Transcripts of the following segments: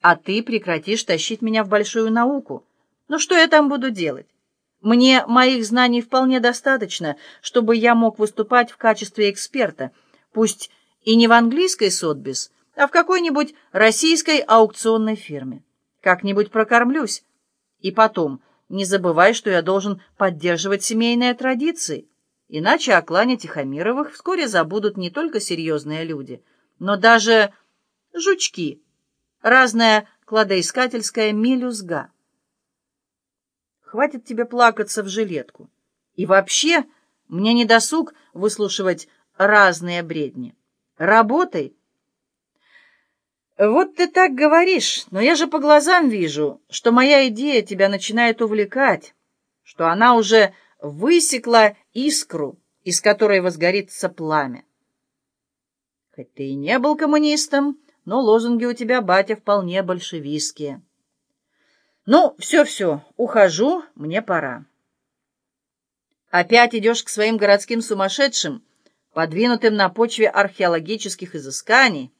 а ты прекратишь тащить меня в большую науку. Ну что я там буду делать? Мне моих знаний вполне достаточно, чтобы я мог выступать в качестве эксперта, пусть и не в английской Сотбис, а в какой-нибудь российской аукционной фирме. Как-нибудь прокормлюсь. И потом, не забывай, что я должен поддерживать семейные традиции, иначе о клане Тихомировых вскоре забудут не только серьезные люди, но даже жучки, разная кладоискательская мелюзга. Хватит тебе плакаться в жилетку. И вообще, мне не досуг выслушивать разные бредни. Работай. Вот ты так говоришь, но я же по глазам вижу, что моя идея тебя начинает увлекать, что она уже высекла искру, из которой возгорится пламя. Хоть ты и не был коммунистом, но лозунги у тебя, батя, вполне большевистские. Ну, все-все, ухожу, мне пора. Опять идешь к своим городским сумасшедшим, подвинутым на почве археологических изысканий.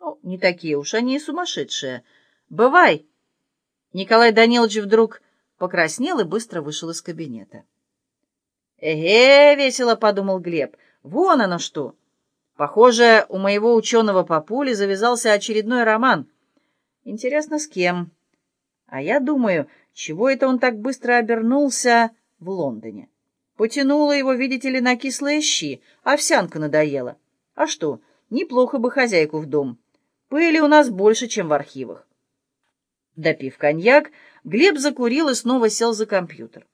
Ну, не такие уж они и сумасшедшие. Бывай. Николай Данилович вдруг покраснел и быстро вышел из кабинета. «Эге!» — весело подумал Глеб. «Вон оно что!» Похоже, у моего ученого папули завязался очередной роман. Интересно, с кем?» А я думаю, чего это он так быстро обернулся в Лондоне? Потянуло его, видите ли, на кислые щи, овсянка надоела. А что, неплохо бы хозяйку в дом. Пыли у нас больше, чем в архивах. Допив коньяк, Глеб закурил и снова сел за компьютер.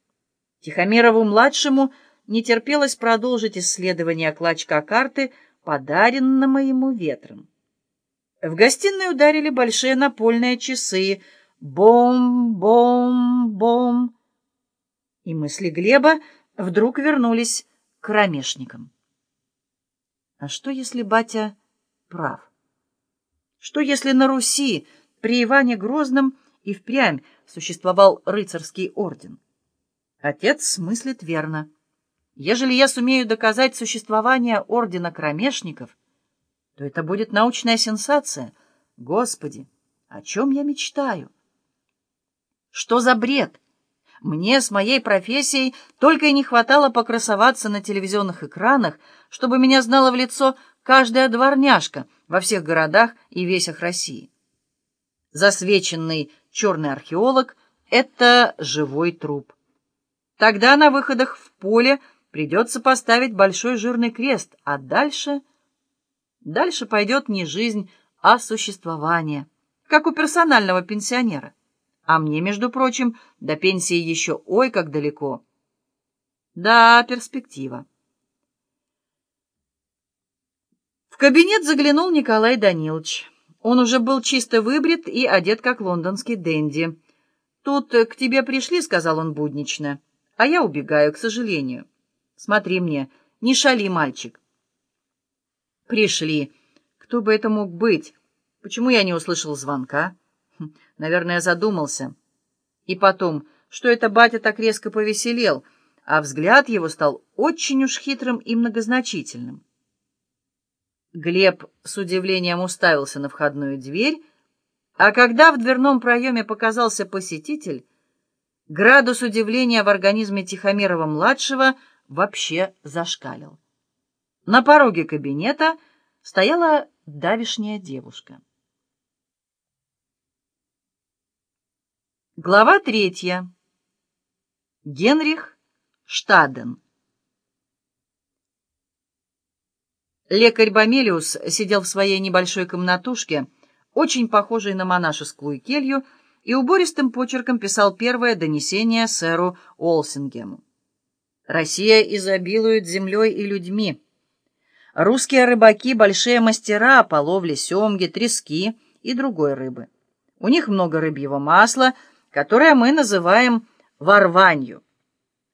Тихомирову-младшему не терпелось продолжить исследование клочка карты, подаренного ему ветром. В гостиной ударили большие напольные часы — Бом-бом-бом. И мысли Глеба вдруг вернулись к кромешникам. А что, если батя прав? Что, если на Руси при Иване Грозном и впрямь существовал рыцарский орден? Отец смыслит верно. Ежели я сумею доказать существование ордена кромешников, то это будет научная сенсация. Господи, о чем я мечтаю? Что за бред? Мне с моей профессией только и не хватало покрасоваться на телевизионных экранах, чтобы меня знала в лицо каждая дворняжка во всех городах и весях России. Засвеченный черный археолог — это живой труп. Тогда на выходах в поле придется поставить большой жирный крест, а дальше... Дальше пойдет не жизнь, а существование, как у персонального пенсионера. А мне, между прочим, до пенсии еще ой как далеко. Да, перспектива. В кабинет заглянул Николай Данилович. Он уже был чисто выбрит и одет, как лондонский денди. «Тут к тебе пришли», — сказал он буднично, — «а я убегаю, к сожалению. Смотри мне, не шали, мальчик». «Пришли. Кто бы это мог быть? Почему я не услышал звонка?» Наверное, задумался. И потом, что это батя так резко повеселел, а взгляд его стал очень уж хитрым и многозначительным. Глеб с удивлением уставился на входную дверь, а когда в дверном проеме показался посетитель, градус удивления в организме Тихомирова-младшего вообще зашкалил. На пороге кабинета стояла давишняя девушка. Глава третья. Генрих Штаден. Лекарь Бомелиус сидел в своей небольшой комнатушке, очень похожей на монашескую келью, и убористым почерком писал первое донесение сэру Олсингему. «Россия изобилует землей и людьми. Русские рыбаки — большие мастера по ловле семги, трески и другой рыбы. У них много рыбьего масла — которое мы называем варванью.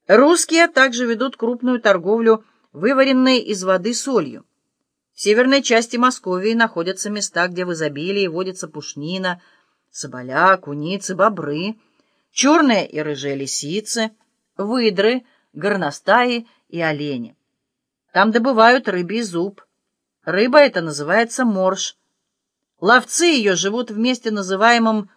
Русские также ведут крупную торговлю вываренной из воды солью. В северной части Московии находятся места, где в изобилии водится пушнина, соболя, куницы, бобры, черные и рыжие лисицы, выдры, горностаи и олени. Там добывают рыбий зуб. Рыба эта называется морж. Ловцы ее живут в месте, называемом